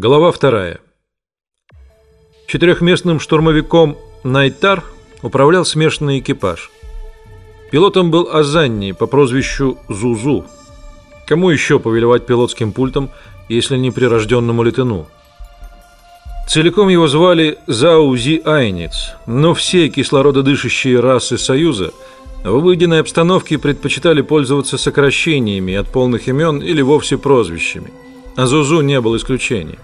Глава вторая. Четырехместным штурмовиком Найтар управлял смешанный экипаж. Пилотом был Азанни по прозвищу Зузу. Кому еще повелевать пилотским пультом, если не прирожденному летуну? Целиком его звали Заузи Айниц, но все кислорододышащие расы Союза в обыденной обстановке предпочитали пользоваться сокращениями от полных имен или вовсе прозвищами. А Зузу не был исключением.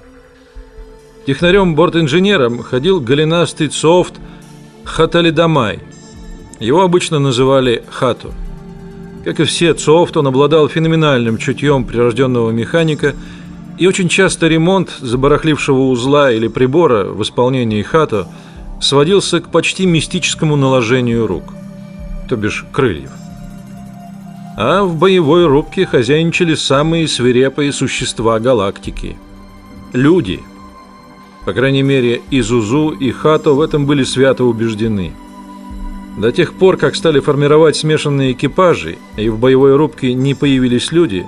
Технарем-бортинженером ходил голенастый софт Хаталидамай. Его обычно называли Хату. Как и все Цофт, он обладал феноменальным чутьем прирожденного механика, и очень часто ремонт забарахлившего узла или прибора в исполнении Хато сводился к почти мистическому наложению рук, то бишь крыльев. А в боевой рубке хозяйничали самые свирепые существа галактики – люди – по крайней мере, и Зузу, и Хато в этом были свято убеждены. До тех пор, как стали формировать смешанные экипажи, и в боевой рубке не появились люди,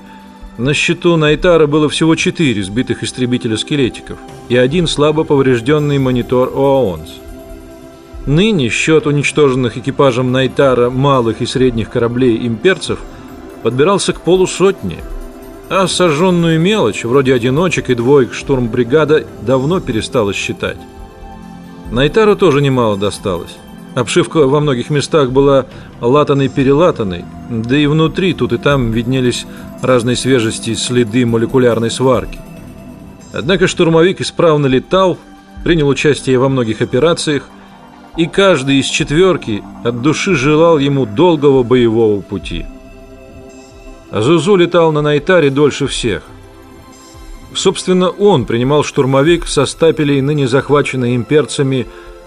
на счету Найтара было всего четыре сбитых истребителя-скелетиков и один слабо поврежденный монитор ОАОНС. Ныне счет уничтоженных экипажем Найтара малых и средних кораблей имперцев подбирался к полусотне – а сожженную мелочь, вроде одиночек и двоек штурмбригада, давно перестала считать. Найтару тоже немало досталось. Обшивка во многих местах была латаной-перелатанной, да и внутри тут и там виднелись разной свежести следы молекулярной сварки. Однако штурмовик исправно летал, принял участие во многих операциях, и каждый из четверки от души желал ему долгого боевого пути. Зузу летал на Найтаре дольше всех. Собственно, он принимал штурмовик со стапелей, ныне захваченной имперцами,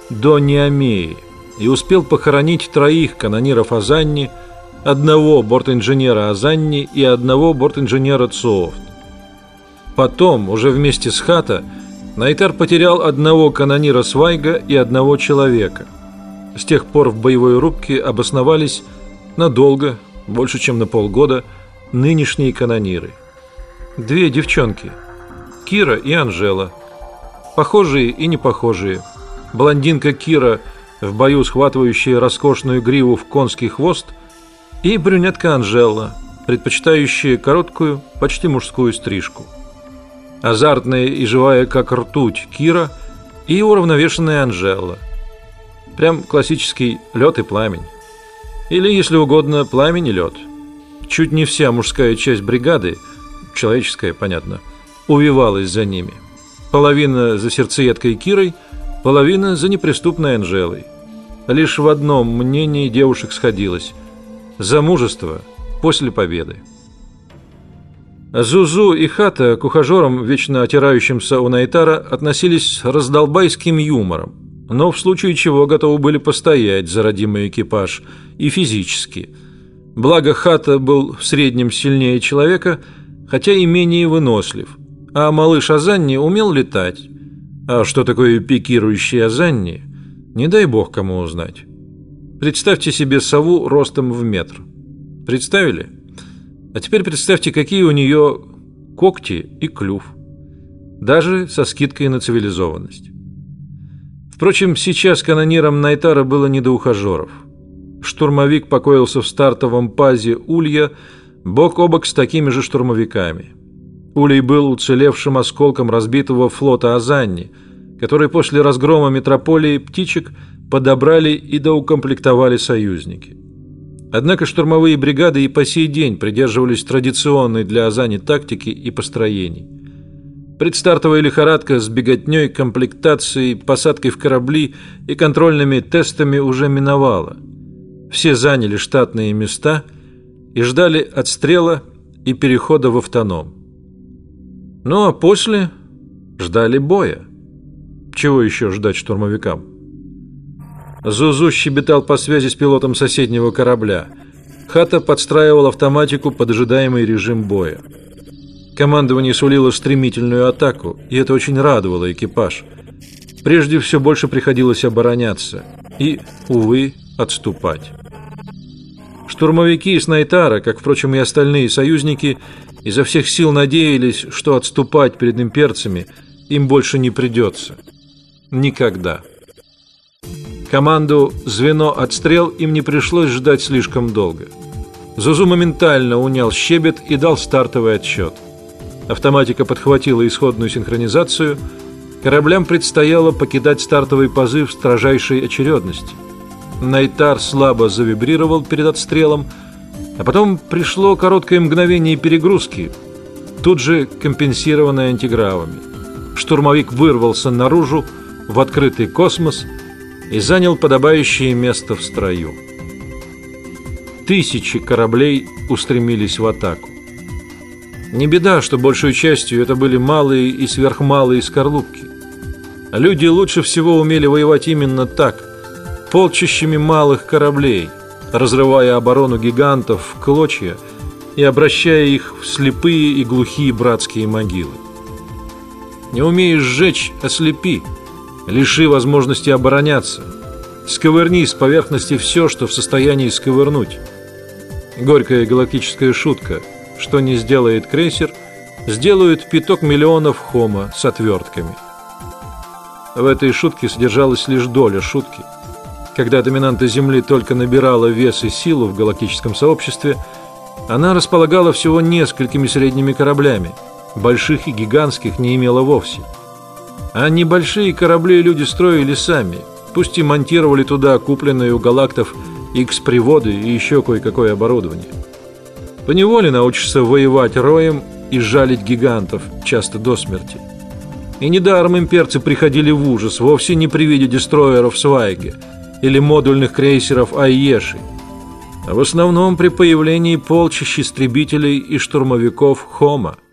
до Неомеи и успел похоронить троих канониров Азанни, одного бортинженера Азанни и одного бортинженера Цоофт. Потом, уже вместе с Хата, Найтар потерял одного канонира Свайга и одного человека. С тех пор в боевой рубке обосновались надолго, больше чем на полгода, нынешние канониры. Две девчонки, Кира и Анжела, похожие и не похожие. Блондинка Кира в бою схватывающая роскошную гриву в конский хвост, и брюнетка Анжела, предпочитающая короткую, почти мужскую стрижку. Азартная и живая как ртуть Кира и уравновешенная Анжела. Прям классический лед и пламень. Или, если угодно, пламень и лед – Чуть не вся мужская часть бригады, человеческая, понятно, увивалась за ними. Половина за сердцеедкой Кирой, половина за неприступной Анжелой. Лишь в одном мнении девушек сходилось – замужество после победы. Зузу и Хата к ухажерам, вечно отирающимся у Найтара, относились раздолбайским юмором, но в случае чего готовы были постоять за родимый экипаж и физически – Благо Хата был в среднем сильнее человека, хотя и менее вынослив. А малыш Азанни умел летать. А что такое пикирующий Азанни, не дай бог кому узнать. Представьте себе сову ростом в метр. Представили? А теперь представьте, какие у нее когти и клюв. Даже со скидкой на цивилизованность. Впрочем, сейчас канонирам Найтара было не до ухажеров. Штурмовик покоился в стартовом пазе Улья, бок о бок с такими же штурмовиками. Улей был уцелевшим осколком разбитого флота Азанни, который после разгрома метрополии птичек подобрали и доукомплектовали союзники. Однако штурмовые бригады и по сей день придерживались традиционной для Азани тактики и построений. Предстартовая лихорадка с беготней, комплектацией, посадкой в корабли и контрольными тестами уже миновала – все заняли штатные места и ждали отстрела и перехода в автоном. Ну а после ждали боя. Чего еще ждать штурмовикам? Зузу щебетал по связи с пилотом соседнего корабля. Хата подстраивал автоматику под ожидаемый режим боя. Командование сулило стремительную атаку, и это очень радовало экипаж. Прежде все больше приходилось обороняться и, увы, отступать. Штурмовики из Найтара, как, впрочем, и остальные союзники, изо всех сил надеялись, что отступать перед имперцами им больше не придется. Никогда. Команду «Звено отстрел» им не пришлось ждать слишком долго. Зузу моментально унял щебет и дал стартовый отсчет. Автоматика подхватила исходную синхронизацию. Кораблям предстояло покидать стартовый позыв в строжайшей очередности. Найтар слабо завибрировал перед отстрелом, а потом пришло короткое мгновение перегрузки, тут же компенсированное антигравами. Штурмовик вырвался наружу в открытый космос и занял подобающее место в строю. Тысячи кораблей устремились в атаку. Не беда, что большей частью это были малые и сверхмалые скорлупки. Люди лучше всего умели воевать именно так, полчищами малых кораблей, разрывая оборону гигантов в клочья и обращая их в слепые и глухие братские могилы. Не умеешь сжечь, ослепи, лиши возможности обороняться, сковырни с поверхности все, что в состоянии сковырнуть. Горькая галактическая шутка, что не сделает крейсер, сделают пяток миллионов хома с отвертками. В этой шутке содержалась лишь доля шутки. Когда доминанта Земли только набирала вес и силу в галактическом сообществе, она располагала всего несколькими средними кораблями, больших и гигантских не имела вовсе. А небольшие корабли люди строили сами, пусть и монтировали туда купленные у галактов X-приводы и еще кое-какое оборудование. Поневоле научишься воевать роем и жалить гигантов, часто до смерти. И недаром имперцы приходили в ужас вовсе не при виде дестройеров Свайге или модульных крейсеров Айеши, а в основном при появлении полчищ истребителей и штурмовиков Хома –